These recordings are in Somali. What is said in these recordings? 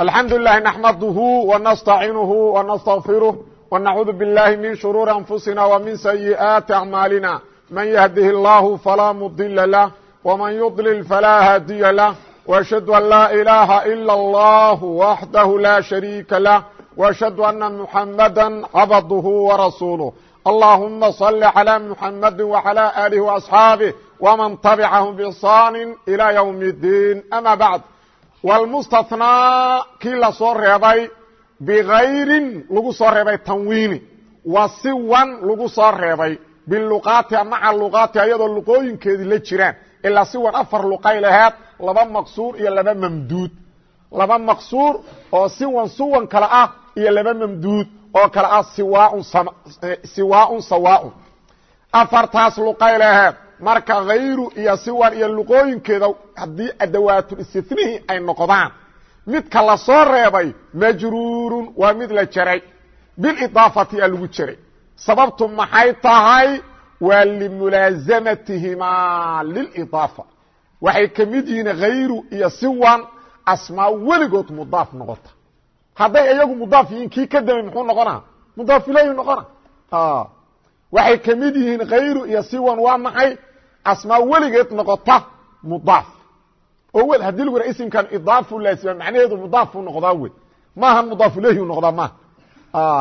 الحمد لله نحمده ونستعiنه ونستغفره ونعوذ بالله من شرور أنفسنا ومن سيئات أعمالنا من يهده الله فلا مضل له ومن يضلل فلا hاdي له وأشhهد أن لا إله إلا الله وحده لا شريك له وأشhهد أن محمدا عبده ورسوله اللهم صل على محمد وعلى آله وأصحابه ومن تبعهم بإحصان إلى يوم الدين أما بعد wlmustathnaa kii la soo reebay bikayrin lagu soo reebay tanwiini wa siwan lagu soo reebay biluqaatiha maca luqaatiha iyadoo luqooyinkeedii la jiraan ilaa siwan afar luqay laheed laba maqsuur iyo laba mamduud laba maqsuur oo siwan suwan kale ah iyo laba mamduud oo kale ah siwaaun sawaaun afartaas luqay laheed marka hayru iyo siwan iyo luqooyinkeeda haddii adawaatul-istithnihii ay noqdaan midka la soo reebay majruurun waa mid la jaray bilidaafati a lagu jaray. Sababtu maxay tahay? Waa limulaasamatihimaa lilidaafa waxay ka mid yihiin hayru iyo siwan asmaa weligood mudaaf noqota. Hadday iyagu mudaaf yihiin kii ka damay muxuu noqonaa? Mudaaf ilayhi noqona waxay ka mid yihiin hayru iyo siwan waa maxay asmaa weligeed noqota mudaaf. Oo haddii lagu yara isimkan idaafu laasima macnaheedu mudaafuu noqdaa wey maahan mudaaf ilayhi noqdaa maaha.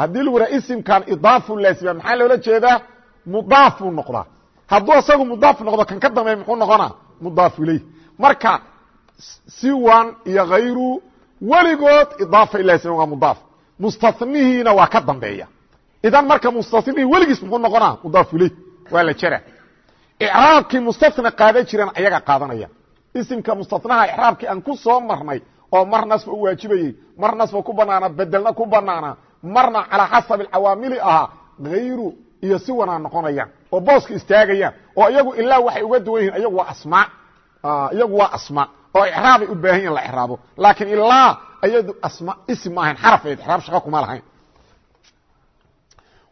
Haddii lagu yara isimkan idaafu laasima maxaa loola jeedaa? Mudaafuu noqdaa hadduu asagu mudaaf noqdo kan ka dambeey muxuu noqonaa? Mudaaf ilayh marka siwan iyo hayru weligood idaafa ilaasima waa mudaaf. Mustanihiina waa ka dambeeya. Idan marka mustanihii weligiis muxuu noqonaa? Mudaaf ilayh waa la jera icraabkii mustana qaadan jireen ayaga qaadanaya. Isimka mustanaha icraabkii aan ku soo marnay oo mar nasba u waajibayey mar nasba ku banaana bedelna ku banaana marna calaa xasabi cawaamili ahaa hayru iyo si wanaa noqonayaan oo booska istaagayaan oo iyagu ilaa waxay uga duwan yihiin iyagu waa asmaa iyagu waa asmaa oo icraabay asma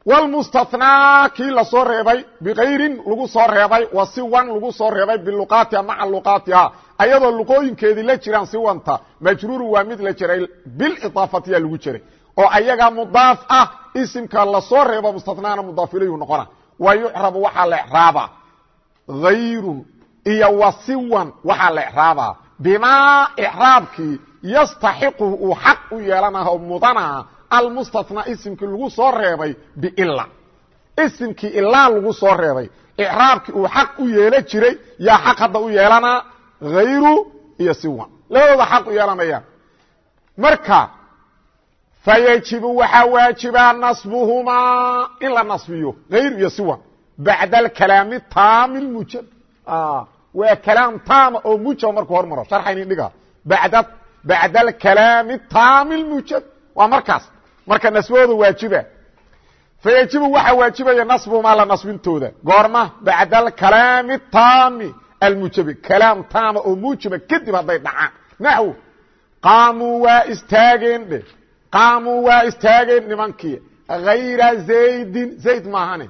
wlmustathnaa kii la soo reebay bikayrin lagu soo reebay wa siwan lagu soo reebay biluqaatiha maca luqaatiha ayadoo luqooyinkeedii la jiraan siwanta majruuru waa mid la jiray bilidaafatiya lagu jiray oo ayaga mudaaf ah isimka la soo reebo mustathnaana mudaaf ilayhu noqona wa yucrabu waxaa la ecraaba hayrun iyo wa waxaa la ecraabaa bimaa icraabkii yastaxiquhu uu xaq u yeelanaha mudana almustathnaa isimkii lagu soo reebay biila isimkii ilaa lagu soo reebay. Icraabkii uu xaq u yeela jiray yaa xaq hadda u yeelanaa hayru iyo siwan labadooda xaq u yeelanayaan. Marka fayajibu waxaa waajibaa nasbuhumaa in la nasbiyo hayru iyo siwan bacda alkalaami taami mujab waa kalaam taama oo mujaba markuu hormaro. Sharxayni dhiga bacda alkalaami taami marka nasbahooda waajiba. Fayajibu waxaa waajibaya nasbuhumaa la nasbintooda. Goorma bacda alkalaami taami almujabi. Kalaam taama oo muujaba kadib hadday dhacaan. Naxw. Qaamuu waa istaageen dhe. Qaamuu waa istaageen nimankii hayra zaydin zayd maahane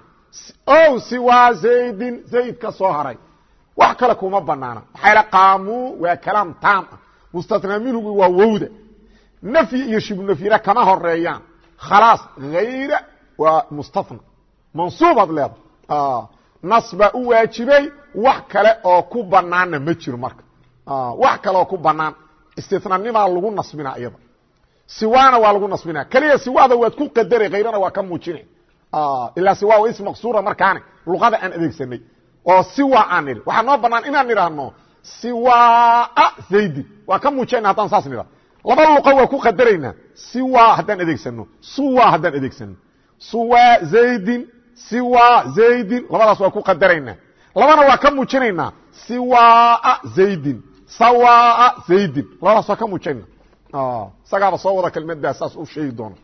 ow siwaa zaydin zayd ka soo haray. Wax kale kuma banaana maxaa yal qaamuu waa kalaam taam ah. Mustathnaa minhugu waa wowda. Nafyi iyo shibunafyina kama horeeyaan khalaas hayra waa mustathna mansuubaad leedahay nas baa u waajibay wax kale oo ku banaanna ma jiro marka wax kale oo ku banaan istithnanimaa lagu nasbinaa iyada siwaana waa lagu nasbinaa keliya siwaada waad ku qadaray hayrana waa ka muujina ilaa siwa waa ism maqsuura markaane luqada aan adeegsanay oo siwa aan nidhi waxaa noo banaan inaan nidhaahno siwaa zaydin waa ka muujina haddaan saas nidha laba luqa waa ku qadaraynaa. Siwa haddaan adeegsano suwa haddaan adeegsano suwa zaydin siwa zaydin labadaas waa ku qadaraynaa. Labana waa ka muujinaynaa siwaa zaydin sawaa zaydin labadaas waa ka muujinayna isagaaba soo wada kelmaddaa saas u sheegi doona.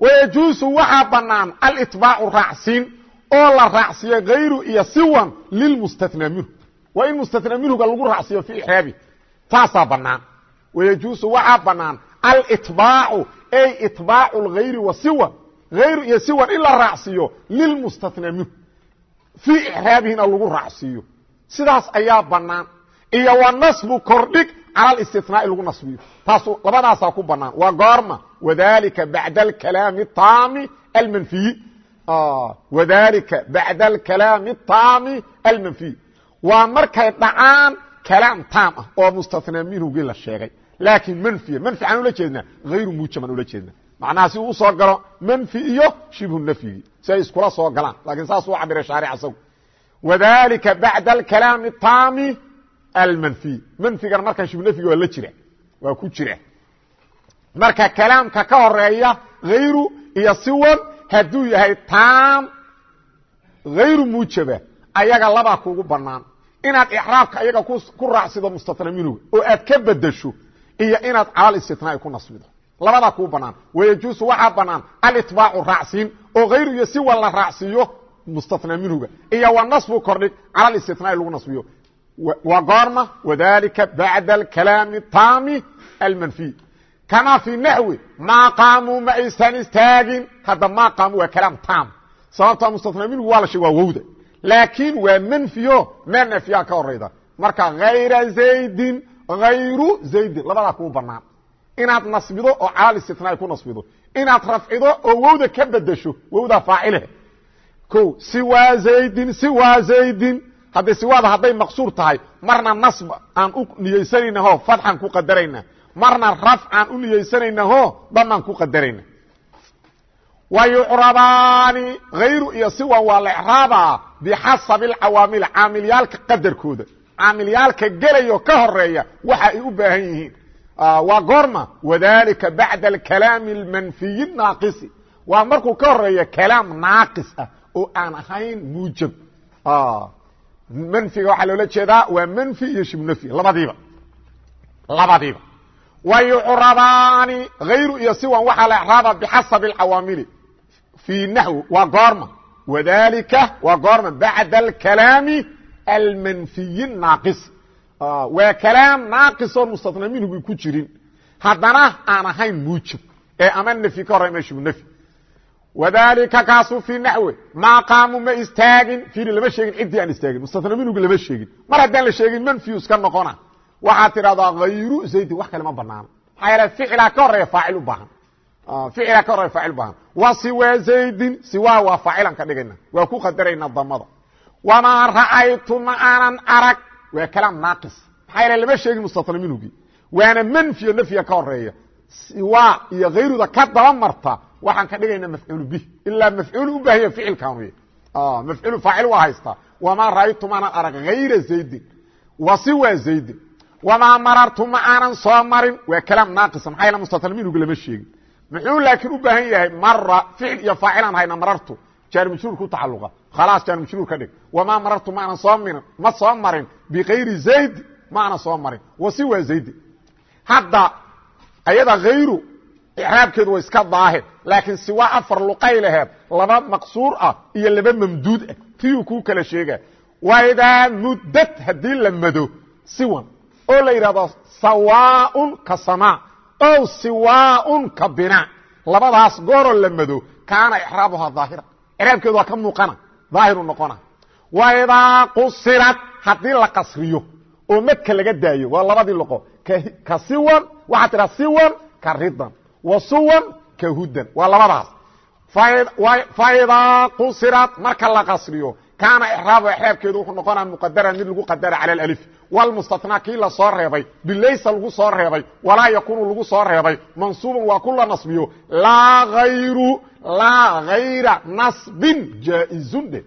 Wayajuusu waxaa banaan alitbaacu raacsiin oo la raacsiyo hayru iyo siwan lilmustathnaa minhu. Waa in mustathnaa minhuga lagu raacsiyo fi ixraabi taasaa banaan wayajuusu waxaa banaan alitbaacu ay itbaacu lhayri wa siwan hayru iyo siwan in la raacsiiyo lilmustathnaa minhu. Fii ixraabihina lagu raacsiiyo sidaas ayaa banaan iyo wa nasbu kordhig cala اstinaa'i lagu nasbiyo. Taasu labadaasaa ku banaan waa goorma wadalika bacda اkalaami taami almanfiyi wadalika bacda alkalaami taami almanfiy waa markay dhacaan kalaam taam ah oo mustathnaa minhugii la sheegay laakiin manfiya manfi aan ula jeednaa hayru muujaban ula jeednaa macnaha si uu u soo galo manfi iyo shibhu nafyigii si ay iskula soo galaan. Lakiin saas uu cabiray shaaric isagu wadalika bacda alkalaami taami almanfiy manfigana markaa shibhu nafyigi waa la jira. Waa ku jira. Marka kalaamka ka horreeya hayru iyo siwan hadduu yahay taam hayru muujaba ayaga labaa kuugu banaan inaad icraabka ayaga ku raacsido mustatna minhuga oo aad ka bedesho iyo inaad calal istinaai ku nasbido. Labadaa kuu banaan. Wayajuusu waxaa banaan alitbaacu raacsiin oo hayru iyo si la raacsiiyo mustatna minhuga. Iyo wa nasbu kordhig calal istinaai lagu nasbiyo. Waa goorma wadalika bacda alkalaami taami almanfiy kama fii naxwi maa qaamuu ma aysan istaagin. Hadda maa qaamu waa kalaam taam. Sababta mustatna minhuga waa la sheeg waa wowda. Laakiin waa manfiyo mee nafyaa ka horayda marka hayra zaydin hayru zaydin labadaa kuu banaan inaad nasbido oo calal istinaai ku nasbido inaad rafcido oo wowda ka bedesho wowda faacileh o siwaa zaydin siwaa zaydin hadday siwaada hadday maqsuur tahay marna nasb aan u niyeysanaynaho fatxan ku qadarayna marna rafcaan u niyeysanaynaho damaan ku qadarayna wa yucrabaani hayru iyo siwan waa la icraabaa bixasabi alcawaamil caamilyaalka qadarkooda caamilyaalka gelayo ka horreeya waxa ay u baahan yihiin. Waa goorma wadalika bacda alkalaami almanfiyi naaqisi waa markuu ka horreeya kalaam naaqis ah oo aan ahayn muujab. Manfiga waxaa loola jeedaa waa manfi iyo shibnafyi labadiiba. Labadiiba. Wa hayru iyo siwan waxaa la icraaba bixasabi alcawaamili. Fii naxwi waa goorma. Wadalika waa goorma bacda alkalaami almanfiyi naaqis. Waa kalaam naaqis oon mustatna minhugi ku jirin. Haddana aan ahayn muujab ee ama nfyi ka hore ama shibnafyi wadalika kaasu fii naxwi maa qaamu ma istaagin fiiri lama sheegin ciddii aan istaagin mustatna minhugi lama sheegin. Mar haddaan la sheegin manfiyu iska noqona. Waxaad tidhahdaa hayru zaydin wax kale ma banaano maxaa yeele ficilaa ka horreeya faacil u baahan. Ficilaa ka horreeya faacil u baahan. Wa siwa zaydin siwaa waa faacilan ka dhigayna. Waa ku qadarayna damada wamaa ra'aytu ma aanan arag waa kalaam naaqis maxaa yeele lama sheegin mustatna minhugi waana manfiyo nafyiga ka horreeya siwa iyo hayruda ka daba marta waxaan ka dhigayna mafcuul bih ilaa mafcuul u baahanya ficilkaanu mafcuul faacil waa haystaa wamaa ra'aytu ma aanan arag hayra zaydin wa siwa zaydin wamaa marartu ma aanan soo marin waa kalaam naaqisa maxaa yaele mustatna minhugi lama sheegin muxuu laakiin u baahan yahay mara ficil iyo faacilaan hayna marartu jaar majruur ku tacaluqa khalaas jaar majruur ka dhig wamaa marartu maanan soo mirin ma soo marin bikayri zaydi ma aanan soo marin wa siwa zaydi hadda ayada hayru icraabkeedu waa iska daahir laakiin siwa afar luqay laheed laba maqsuur ah iyo laba mamduud ah tiyuu kuu kala sheega waidaa muddad haddii la mado siwan oo la yidhahdo sawaaun ka samaa ow siwaaun ka binaa labadaas gooroo la mado kaana icraabuhaa daahira icraabkeedu waa ka muuqana daahiru noqona. Waidaa qusirat haddii la qasriyo oo madka laga daayo waa labadii loqo ka siwan waxaa tidhaha siwan ka ridan. Wa suwan ka hudan. Waa labadaas. Faidaa qusirat marka la qasriyo kaana icraabu icraabkeedu wuxuu noqonaa muqadara mid lagu qadara cala alif. Wlmustatnaa kii la soo reebay bilaysa lagu soo reebay walaa yakunu lagu soo reebay mansuuban waa ku la nasbiyo. Laa ayru laa hayra nasbin jaaizun dhe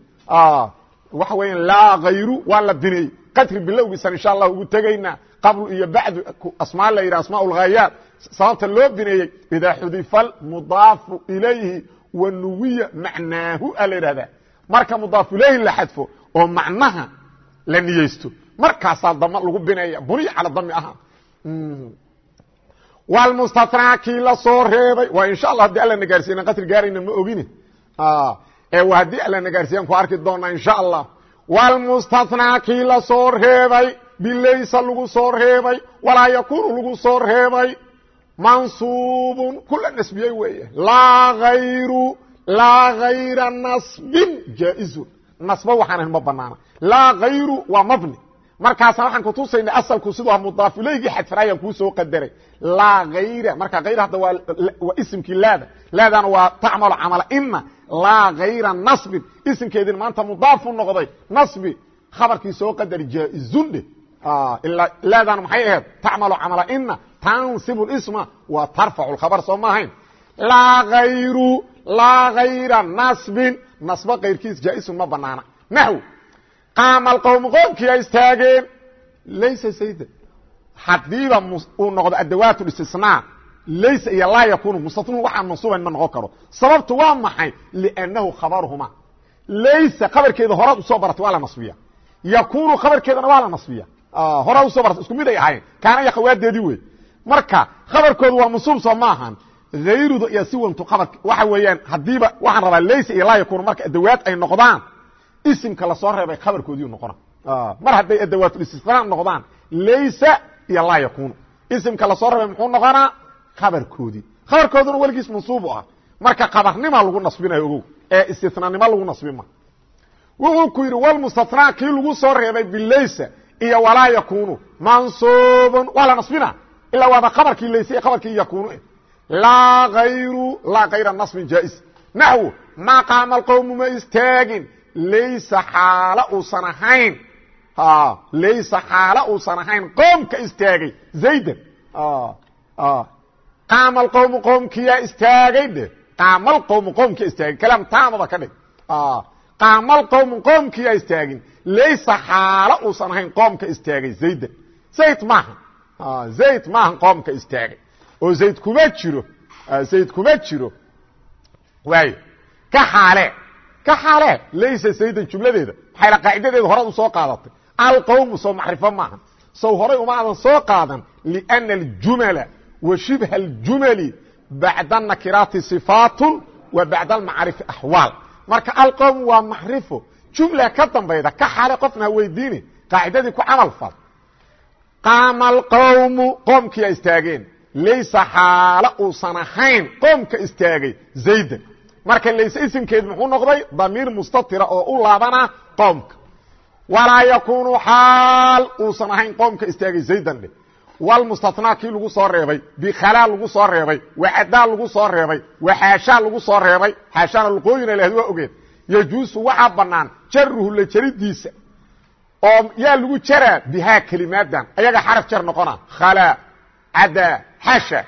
waxa weya laa hayru waa la bineeyey qadri bilowgiisan insha allah ugu tegaynaa qabl iyo bacdu asmaa la yidhah asmaa lghaayaat sababta loo bineeyey idaa xudifa mudaafu ilayhi wa nuwiya macnaahu a la yidhahdaa marka mudaafu ilayhi la xadfo oo macnaha la niyeysto. Markaasaa dam lagu bineeya buniya cala dami aha wlmustatnaa kii la soo reebay. Waa insha allah haddii alla nagaarsiya qatri gaarayna ma ogine. Ee waa haddii alla nagaarsiyan ku arki doonaa insha allah wlmustatnaa kii la soo reebay. Bilaysa lagu soo reebay. Walaa yakunu lagu soo reebay. Mansuubun kula nasbiyey weeye. Laa ayru laa hayra nasbin jaaizun. Nasba waxaan ahayn ma banaana laa hayru waa mabni. Markaasa waxaan kutusayna asalku siduu mudaaf ilaygii xadfanaayaan kuu soo qadaray. Laa hayra marka hayr hadda waa isimkii laada. Laadana waa tacmalu camala. Ina laa hayra nasbin. Isimkeedin maanta mudaafu noqday. Nasbi khabarkii soo qadari jaa-izundhe laadana maxay ahayd? Tacmalu camala. Ina tansibu isma wa tarfacu khabar soo ma ahayn laa hayru laa hayra nasbin. Nasbo kayrkiis jaa-isun ma banaana. Naxw. Qaama alqowmu qoomkii istaageen. Laysa sayda. Hadiiba uu noqdo adawaat istisnaa. Laysa iyo laa yakunu mustatnuhu waxaan mansuubayn ma noqon karo. Sababtu waa maxay? Liannahu khabaruhuma laysa khabarkeeda horaad u soo baratay waa la nasbiya yakunu khabarkeedana waa la nasbiya horaa u soo baratay isku mid ay ahayn kaana iyo khawaadeedii wey marka khabarkoodu waa mansuub soo ma hayruda iyo siwantu khabar waxa weeyaan hadiiba waxaan rabaa laysa iyo laa yakunu marka adawaad ay noqdaan isimka la soo reebay khabarkoodii noqona mar hadday adawaatistisnaa noqdaan laysa iyo laa yakunu isimka la soo reebay muxuu noqonaa khabarkoodii khabarkooduna weligiis mansuubu ah. Marka kabarnima lagu nasbinayo ogow ee istinanimo lagu nasbima wuxuu ku yidhi walmustatnaa kii lagu soo reebay bilaysa iyo walaa yakunu mansuubun waa la nasbina ilaa waaba khabarkii laysa iyo khabarkii yakunu laa ayru laa kayra nasbin jaais naxwu maa qaama alqowmu ma istaagin laysa xaalo uusan ahayn laysa xaalo uusan ahayn qoomka istaagay zaydan qaama alqowmu qoomkiyaa istaagay dhe qaama alqowmu qoomkiya istaagay kalaam taamaba ka dhig qaama alqowmu qoomkiyaa istaagin laysa xaalo uusan ahayn qoomka istaagay zaydan zayd maaha zayd maaha qoomka istaagay oo zayd kuma jiro zayd kuma jiro waayo ka xaale ka xaale laysa saydan jumladeeda maxayla qaacidadeeda horaad u soo qaadatay alqowmu soo macrifo maaha sow horay uma aadan soo qaadan liأna اljumala wa shibha اljumali bacda nakiraati صifaatu wa bacda almacrifi axwaal marka alqowmu waa macrifo jumla ka dambayda ka xaale qofna ha weydiini qaacidadii ku camal fal qaama alqowmu qoomkiia istaageen laysa xaalo uusan ahayn qoomka istaagay zaydan marka layse isimkeed muxuu noqday damiir mustatira oo u laabana qoomka. Walaa yakunu xaal uusan ahayn qoomka istaagay zaydan dhe. Walmustatnaa kii lagu soo reebay bikhalaa lagu soo reebay wacadaa lagu soo reebay waxaashaa lagu soo reebay. Xaashaana luqooyina lahd waa ogeed. Yajuusu waxaa bannaan jaruhu la jaridiisa. Oo yaa lagu jaraa bihaa kelimaadan ayaga xaraf jar noqona khalaa cadaa xasha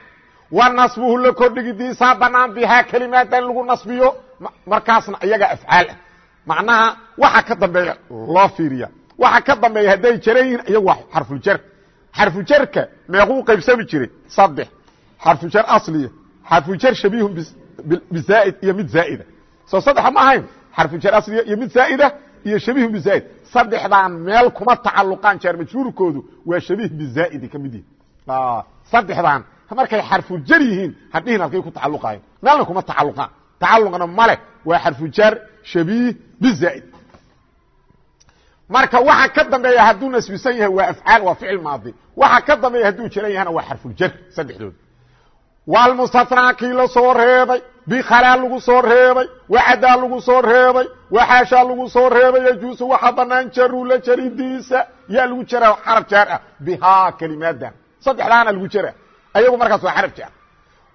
wa nasbuhu la kordhigidiisaa banaan bihaa kelimaadan lagu nasbiyo. Markaasna iyaga afcaal ah. Macnaha waxa ka dambeeya loo fiiriya. Waxa ka dambeeya hadday jaran yihiin iyagu waa xarfuljar xarfujarka meequu qaybsami jiray saddex xarfujar asliya. Xarfujar shabiihun bizaaid iyo mid zaa'ida. Soo saddexa ma ahayn. Xarfujar asliya iyo mid zaa'ida iyo shabiihun bizaaid. Saddexdaan meel kuma tacaluqaan jaar majruurkoodu waa shabiih bizaa'idi ka mid yihi saddexdaan markay xarfujar yihiin hadhihin halkay ku tacaluqaayeen meelna kuma tacaluqaan tacaluqna male waa xarfujar shabiih bizaaid marka waxa ka dambeeya hadduu nasbisan yahay waa afcaal waa ficil maadi waxa ka dambeeya hadduu jiran yahana waa xarfuljar saddexdooda walmustatnaa kii la soo reebay bikhalaa lagu soo reebay wacadaa lagu soo reebay waxaashaa lagu soo reebay yajuusu waxa banaan jaru la jaridiisa yaa lagu jaraa xaraf jaar ah bihaa kelimaadan saddexdaana lagu jara ayagu markaas waa xaraf jaar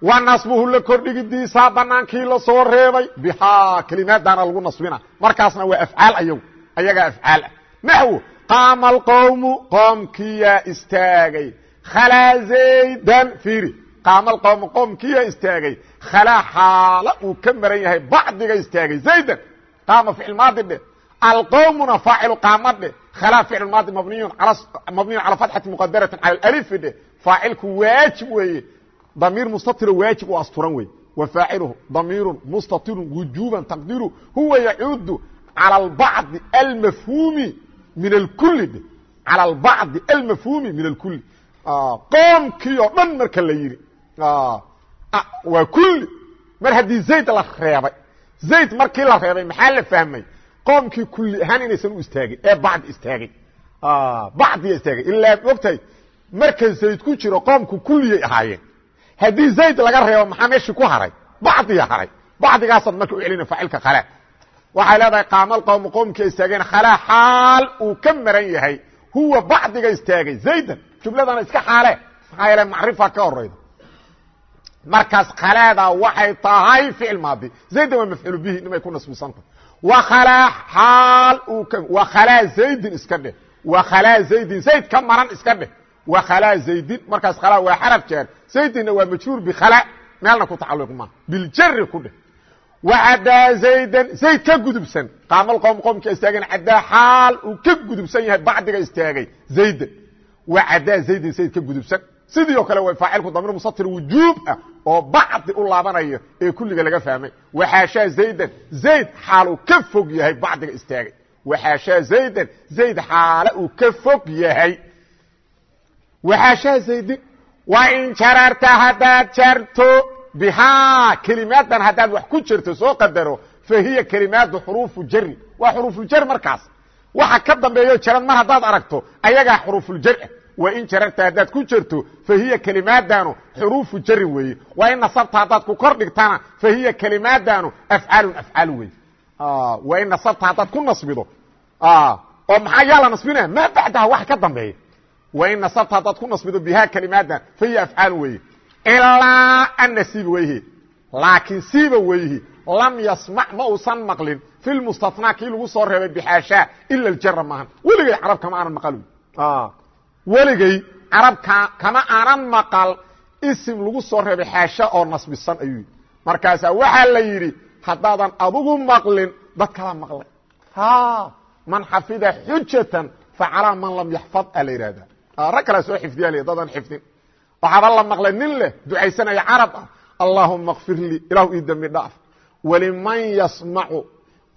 wa nasbuhu la kordhigidiisaa banaankii la soo reebay. Bihaa kelimaadaana lagu nasbina. Markaasna waa afcaal ayagu. Ayagaa afcaal ah. Naxw qaama alqowmu qoomkiyaa istaagay. Khalaa zaydan fiiri. Qaama alqowmu qoomkiyaa istaagay. Khalaa xaala uu ka maran yahay bacdiga istaagay. Zaydan qaama ficil maadi dhe. Alqowmuna faacilu qaama dhe khalaa ficil maadi mabniyun cala fatxati muqadaratin cala alifi dhe faacilku waajib weeye damiir mustatiro waajib u asturan wey wa faaciluhu damiiru mustatirun wujuban taqdiru huwa yacuudu calى albacdi almafhuumi min alkuli dhe calى albacdi almafhuumi min alkuli qoomkii oo dhan marka la yidhi waa kuli mar haddii zayd la reebay zayd markii la reebay maxaa la fahmay qoomkii kuli ahaan inaysan u istaagin ee bacdi istaagay bacdiya istaagay ilaa ogtahay marka zayd ku jiro qoomku kuliyay ahaayeen. Haddii zayd laga reebo maxaa meeshii ku haray? Bacdiya haray. Bacdigaasaad marka u celina faacilka khalaa. Waxay leedahay qaama alqowmu qoomkii istaageen khalaa xaal uu ka maran yahay. Huwa bacdiga istaagay. Zaydan jumladana iska xaale. Maxaa yeele macrifa ka horayda markaas khalaada waxay tahay ficil maadi. Zaydan waa mafcuul bihi nimay ku nasbisanta wakhalaa zaydin iska dheh. Wakhalaa zaydin zayd ka maran iska dheh. Wakhalaa zaydin markaas khalaa waa xaraf jaar zaydinna waa majruur bikhala meelna ku tacalluq ma. Biljari ku dheh. Wacadaa zaydan zayd ka gudubsan. Qaamal qowm qowmka istaageen cadaa xaal uu ka gudubsan yahay bacdiga istaagay zaydan wacadaa zaydin zayd ka gudubsan. Sidii oo kale way faacilku damir musatir wujuub ah oo bacdi u laabanayo ee kulliga laga fahmay. Waxaashaa zaydan zayd xaal uu ka fog yahay bacdiga istaagay. Waxaashaa zaydan zayd xaale uu ka fog yahay. Waxaashaa zaydin waa in jararta haddaad jarto bihaa kelimaadan haddaad wax ku jirto soo qadaro fa kelimaadu xuruufu jari waa xuruufuljar markaas. Waxa ka dambeeyo jaran mar haddaad aragto ayagaa xuruufuljar ah wain jararta haddaad ku jirto fa hiya kelimaadanu xuruufu jarin weeye. Waa in nasabta haddaad ku kor dhigtana fa hiya kelimaadanu afcaalun afcaal weeye. Waa in nasabta haddaad ku nasbido. Oo maxaa yaa la nasbinaya maa bacdaha wax ka dambeeya. Waa in nasabta haddaad ku nasbido bihaa kelimaadan fa hiya afcaalun weeye. Ilaa ana siiba weyhi laakiin siiba weyhi lam yasmac ma uusan maqlin. Fi lmustathnaa kii lagu soo reebay bixaashaa ila ljara maahan. Weligay carab kama aanan maqal weligay carabka kama aanan maqal isim lagu soo reebay xaasha oo nasbisan ayuu yidhi. Markaasaa waxaa la yidhi haddaadan adugu maqlin dad kala maqlay man xafida xujatan facalaa man lam yaxfad a la yidhahdaa rag kalaa soo xifdiya l dadaan xifdin. Waxaaba la maqlay nin leh ducaysanaya carab ah. Allaahuma kfir lii ilahu ii dembi dhaaf. Waliman yasmacu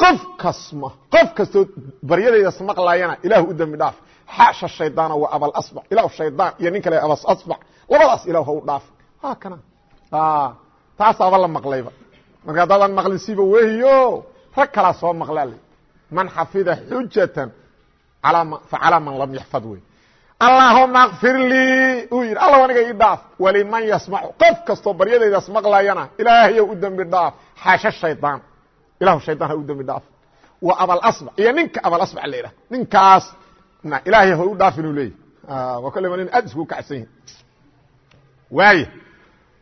qof kasma qof kastoo baryadaydas maqlayana ilahu u dembi dhaaf. Xaasha shaydaana waa abalasbac ilahu shaydaan iyo nin kale abasasbac labadaas ilah ha u dhaaf. Waa kana. Taasaaba la maqlayba. Marka haddaadan maqlin siba wehiyo rag kalaa soo maqlaa l man xafida xujatan facalaa man lam yaxfad wey allaahuma kfir lii uu yidhi. Alla aniga ii dhaaf. Waliman yasmacu qof kastoo baryadaydaas maqlayana ilaahayow u dembi dhaaf. Xaasha shaydaan ilahu shaydaan ha u dembi dhaaf. Waa abalasbac iyo ninka abalasbac la idhaha ninkaas ilaahay ha u dhaaf inuu leeyahy waa kolleyba nin aad isku kacsan yihiin waaya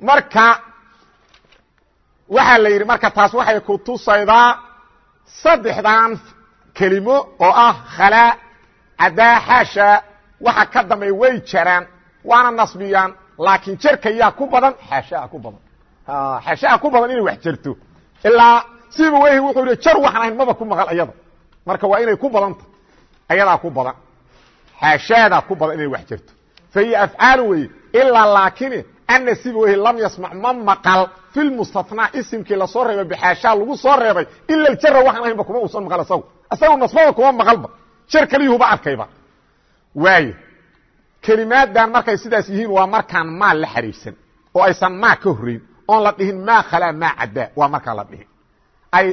marka waxaa la yidhi marka taas waxay ku tusaydaa saddexdan kelimo oo ah khalaa cadaa xaasha waxa ka dambeeya way jaraan waana nasbiyaan laakiin jerka yaa ku badan xaashaa ku badan. Xaashaa ku badan inay wax jerto ilaa siba weyhi wuxuu yihi jar waxaan ahayn maba ku maqal ayada marka waa inay ku badanta ayadaa ku badan xaashaadaa ku badan inay wax jerto fa hiya afcaalu weye ilaa laakini ana siba weyhi lam yasmac ma maqal fi lmustathnaa isimkii la soo reebay bixaashaa lagu soo reebay ila jara waxaan ahaynba kuma uusan maqal isagu. Isagu nasbada kuma maqalba jar kaliyuhuba arkayba. Waayo kelimaadan markay sidaas yihiin waa markaan maa la xariirsan oo aysan maa ka horrayn oon la dhihin maa khalaa maa caddaa waa markaan la dhihin ay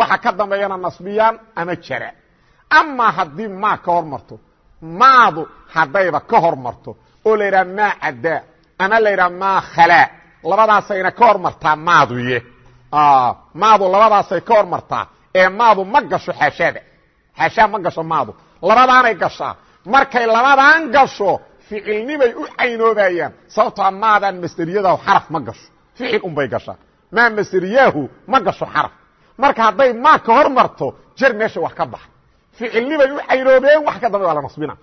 waxa ka dambeeyana nasbiyaan ama jara. Amaa haddii maa ka hor marto maadu haddayba ka hor marto oo la yidhaha maa caddaa ama la yidhaha maa khalaa labadaasayna ka hor martaa maaduye maadu labadaasay ka hor martaa ee maadu ma gasho xaashaada. Xaashaa ma gasho maadu. Labadaanay gashaa. Markay labadan gasho ficilnimay u caynoobayaan sababtoa maadaan masderiyada xaraf ma gasho ficil unbay gashaa. Maa masderiyaahu ma gasho xaraf. Marka hadday maa ka hor marto jer meesha wax ka baxa. Ficilnimay u caynoobeen wax ka dambe waa la nasbina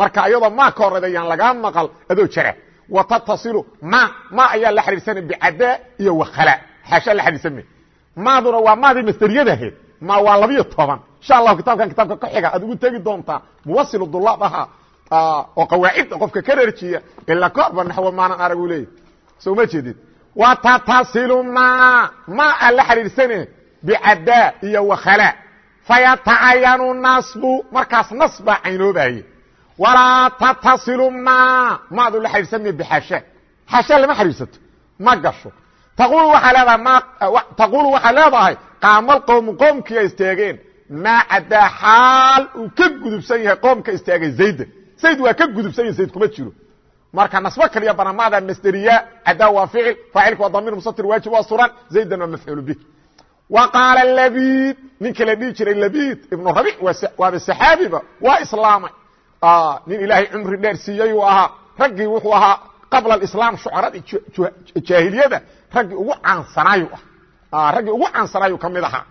marka iyadoo maa ka horrayda yaan lagaa maqal adoo jara. Wa tattasilu ma ma ayaa la xidhiirsana bicadaa iyo wakhala xaashaa la xidhiirsan me maaduna waa maadii masderiyadaheed ma waa labiyo toban insha allahu kitaabkan kitaabka ka xiga aad ugu tegi doontaa muwasil dulaab ahaa oo qawaacidda qofka ka rarjiya ilaa ka horba naxwo maanan arag u leeyahy soo ma jeedid wa tatasilu ma ma a la xidhiirsane bicadaa iyo wakhala fayatacayanu nasbu markaas nas baa caynoobaye walaa tatasilu ma maadu la xidhiirsame bixaasha xaasha lama xidhiirsato ma gasho taqulu waxaa leedahay qaamal qowmu qoomkiia istaageen maa cadaa xaal uu ka gudubsan yahay qoomka istaagay zaydan zayd waa ka gudubsan yahay zayd kuma jiro marka nasbo kaliya banamaada masderiya cadaa waa ficil faacilka waa damiir musatir waajib waa suran zaydan waa mafcuul bih wa qaala labid ninka la dhihi jiray labid ibnu rabic waaba saxaabiba waa islaamay. Nin ilaahay cumri dheer siiyey uu ahaa raggii wuxuu ahaa qabla alislaam shucaradii jaahiliyada raggii ugu caansanaayu ah raggii ugu caansanaayu ka mid ahaa.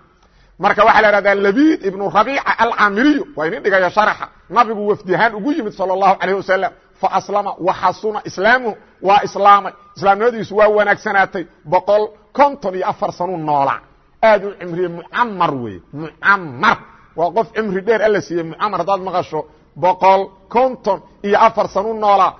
Marka waxaa la ihahdaa labiid ibnu rabiica alcaamiriyu waa inin dhigaya sharaxa nabigu wafdihaan ugu yimid sala allahu calayh wasalam faaslama waxasuna islaamuhu waa islaamay. Islaamnimadiisu waa wanaagsanaatay boqol konton iyo afar sanuu noolaa aad u cimriye mucamar weeye mucamar waa qof cimri dheer alla siiyey mucamar haddaad maqasho boqol konton iyo afar sanu noolaa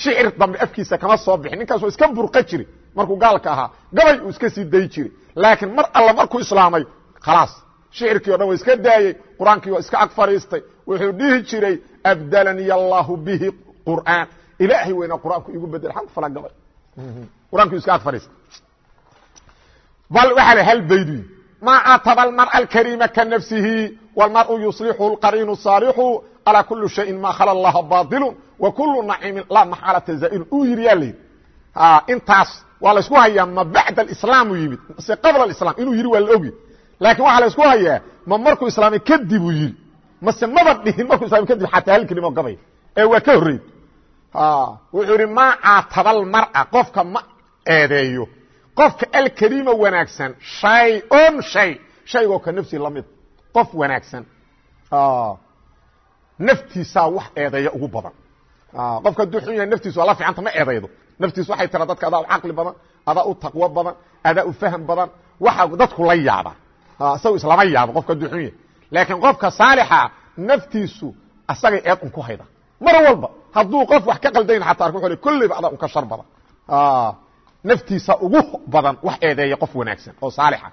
shicir dambe afkiisa kama soo bixin ninkaas waa iska burqa jiri. Markuu gaalka ahaa gabay uu iska sii day jiray laakiin mar alla markuu islaamay khalaas. Shicirkii o dhan waa iska daayey qur'aankii waa iska ag fadhiistay wuxuu dhihi jiray abdalanii allahu bihi qur'aan ilaahay weynaa qur-aanku igu bedel xag fala gabay qur-aankii iska ag fadhiistay bal waxaa la hal baydu ma cataba almar'a alkariima ka nafsihi wاlmar'u yuslixu اlqariinu saalixu alaa kuli shayin ma khala اllaha baطilu wa kulu naciimin laa maxaalata zaa'ilun uu yidhi yaa layidhi intaas waa laysku hayaa ma bacd alislaamu yimid mase qabla alislam inuu yidhi waa la ogi laakiin waxaa laysku hayaa ma markuu islaamay kadib uu yidhi mase maba dhihin markuu islaamay kadib xataa hal kelimo gabay ee waa ka horreyd wuxuu yidhi ma cataba almar'a qofka ma eedeeyo. Qofka alkariima wanaagsan shay-on shay. Shaygoo ka nafsi la mid qof wanaagsan. Naftiisaa wax eedeeya ugu badan. Qofka hadduu xun yahay naftiisu waa la ma eedaydo. Naftiisu waxay tiraa dadka adaa u caqli badan adaa u taqwo badan adaa u faham badan waxa dadku la yaaba isagu islama yaabo qofka hadduu xun yahay. Laakiin qofka saalixa naftiisu asagay eed ku hayda. Mar walba hadduu qof wax ka qaldayn xataa u kulliba adaa u ka shar badan. Ah, naftiisa ugu badan wax eedeeya qof wanaagsan oo saalixa.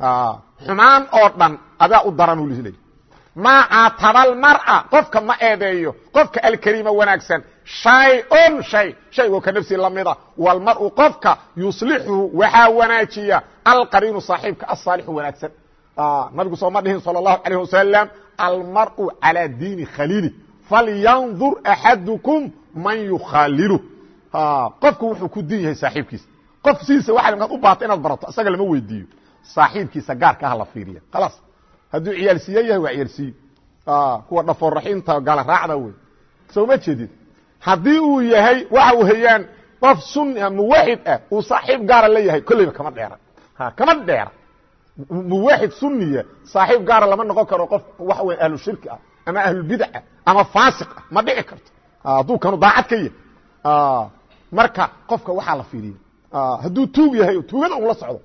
Ah, xumaan oo dhan adaa u daran u ley maa caatabaalmar'a qofka ma eedeeyo qofka alkariima wanaagsan shay-un shay shaygoo ka nafsi lamida walmar-u qofka yuslixuhu waxaa wanaajiya alqariinu saaxiibka asaalixu wanaagsan. Ah, nabigu sooma dhihin salى اllahu alayh wasalam almar-u calaa diini khaliili falyandur axadukum man yukhaalilu qofku wuxuu ku din yahay saaxiibkiisa qof sidiisa waa markaad u baata inaad barato isaga lama weydiiyo saaxiibkiisa gaarka ah la fiiriya khalaas hadduu ciyaalsiiye yahay waa ciyaalsiiye kuwa dhafoorraxiinta gala raacda wey soo ma jeedid haddii uu yahay waxa weeyaan qof sunni ah muwaxid ah uu saaxiib gaara la yahay kolleyba kama dheera kama dheera muwaxid sunniya saaxiib gaara lama noqon karo qof waxa weya ahlu shirki ah ama ahlulbidac ah ama faasiq ah ma dhici karto. Hadduu kanu daacad ka yahay marka qofka waxaa la fiiriya hadduu tuug yahay tuugada un la socdo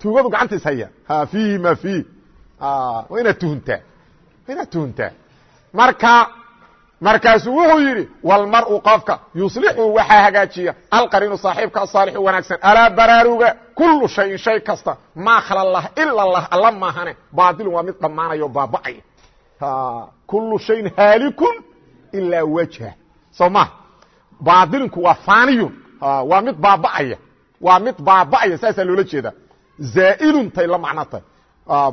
tuugadu gacantiis haya fiihi ma fiih waa inaad tuhuntaa. Inaad tuhuntaa. Marka markaasuu wuxuu yidhi walmar'u qofka yuslixu waxaa hagaajiya alqariinu saaxiibka asaalixu wanaagsan. Alaa baraaruga kullu shayin shay kasta maa khala lah ila lah alla maahane. Baatilun waa mid dhammaanayo baaba'aya kullu shayin haalikun ilaa wajha. Soo maha baatilinku waa faaniyun. Waa mid baaba'aya. Waa mid baaba'aya saasaa loola jeedaa. Zaa'ilun-tay la macno tahay.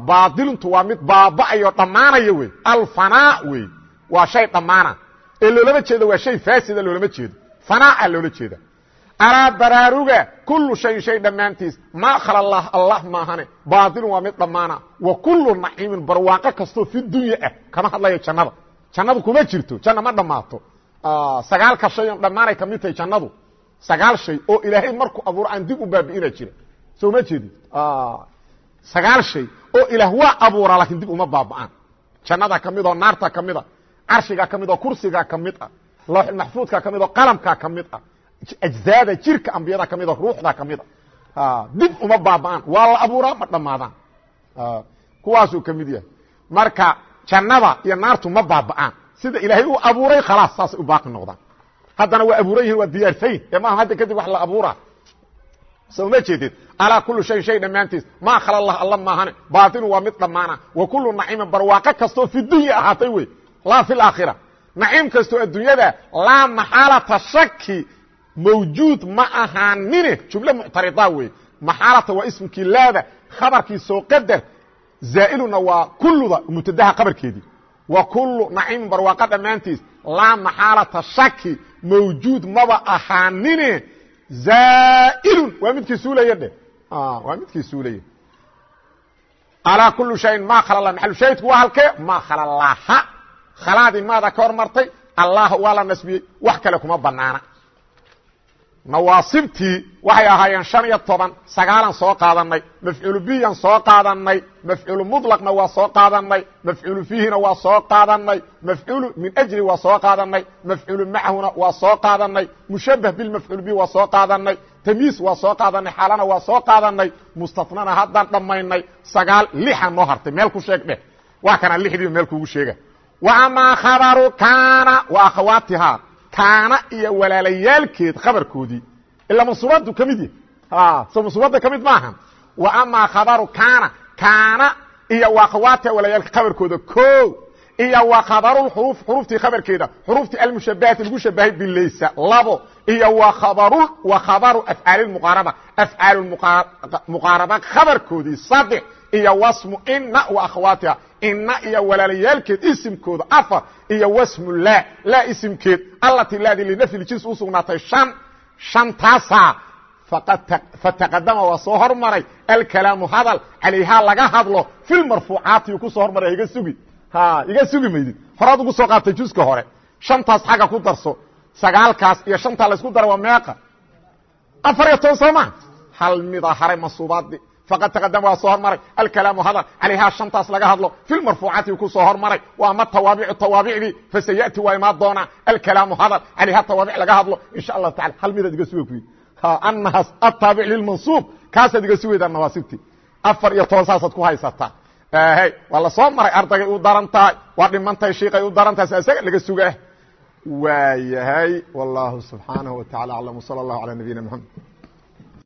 Baatiluntu waa mid baaba'ayo dhammaanaya wey. Alfanaa wey. Waa shay dhammaana ee loolama jeedo waa shay faasida loolama jeedo. Fanaaca loola jeeda alaa baraaruga kullu shayin shay dhammaantiis. Maa khala lah allah maahane. Baatilun waa mid dhammaana. Wa kullu naciimin barwaaqo kastoo fi dunya ah. Kama hadlayo jannada. Jannadu kuma jirto. Janna ma dhammaato. Sagaalka shay on dhammaanay ka mid tahay jannadu. Sagaal shay oo ilaahay markuu abuuro aan dib u baabi'ina jira soo ma jeedid sagaal shay oo ilaah waa abuuraa lakiin dib uma baaba'aan. Jannada ka mid oo naarta ka mid a carshigaa ka mid oo kursigaa ka mid ah. Looxulmaxfuudka ka mid oo qalamkaa ka mid ah ajzaada jirka ambiyada ka mid oo ruuxda ka mid a dib uma baaba'aan. Waa la abuuraa ma dhammaadaan. Kuwaasuu ka mid yahay. Marka jannada iyo naartu ma baaba'aan. Sida ilaahay u abuuray khalaas saasay u baaqi noqdaan. Haddana waa abuuran yihiin waa diyaarsayin ee maaha hadda kadib wax la abuura soo ma jeedid? Alaa kulu shayin shay dhammaantiis. Maa khala lah alla maahane baatinu waa mid dhammaana. Wa kullu naciimin barwaaqo kastoo fi dunya ahaatay wey laa fi laakhira naciim kastoo adduunyada laa maxaalata shaki mawjuud ma ahaanine jumle muctarida wey maxaalata waa ismkii laada khabarkii soo qadar zaa'iluna waa kulluda mubtadaha qabarkeedii wa kullu naciimin barwaaqo dhammaantiis laa maxaalata shaki mawjuud maba ahaanine zaa'ilun. Waa midkii suulaya dheh waa midkii suulaya alaa kulu shayin maa khala lah maxalu shaahidku waa halkee? Maa khala laha khalaadii maada ka hor martay allah waa la nasbiyey. Wax kale kuma banaana nawaasibtii waxay ahaayeen shan iyo toban sagaalan soo qaadanay mafcuulu biyan soo qaadanay mafcuulu muطlaqna waa soo qaadanay mafcuulu fiihina waa soo qaadanay mafcuulu min ajli waa soo qaadanay mafcuulu macahuna waa soo qaadanay mushabah bilmafcuul bi waa soo qaadanay tamyiis waa soo qaadanay xaalana waa soo qaadanay mustatnana haddaan dhammaynay sagaal lixa noo hartay meel ku sheeg dheh. Waa kana lixdiiba meel kugu sheega. Wa amaa khabaru kaana wa akhawaatiha kaana iyo walaalayaalkeed khabarkoodii. Ila mansuubadu ka mid yahy so mansuubadda ka mid maaha wa amaa khabaru kaana kaana iyo wa akhawaatiha walaalayaalka khabarkooda. Ko iyo wa khabarulxuruuf xuruuftii khabarkeeda. Xuruuftii almushabahati lagu shabahay bilaysa labo. Iyo wa khabaru afcaalimuqaaraba afcaalmuqaaraba khabarkoodii saddex. Iyo wasmu ina wa akhawaatiha ina iyo walaalayaalkeed isimkooda afar iyo wasmu laa isimkeed allati laadii linafyi jins u shantaasaa fataqadama waa soo hormaray. Alkalaamu hadal calayhaa laga hadlo filmarfuucaati ku soo hormaray iga sugi. Iga sugi maydid horaad ugu soo qaatay juska hore. Shantaas xagga ku darso. Sagaalkaas iyo shantaa laysku dara waa meeqa. Afar iyo toban soo maa hal mida haray mansuubaadii faqad taqadama waa soo hormaray alkalaamu hadal calayhaa shantaas laga hadlo fi marfuucaati ku soo hormaray wa ama tawaabicu tawaabicdii fasayati waa imaa doonaa alkalaamu hadal calayhaa tawaabic laga hadlo insha allahu taala hal midaad iga suga ku yidhi anahaas ataabic lilmansuub kaasaad iga sugaydaa nawaasibtii afar iyo toban saasaad ku haysataa hy waa la soo maray ardaygay u daran tahay waa dhimantahay shiikay u daran tahay isaga laga sugaa waayahay wallahu subxaanaه wa taعala aclam wslى اllah alى nabiyina mxamed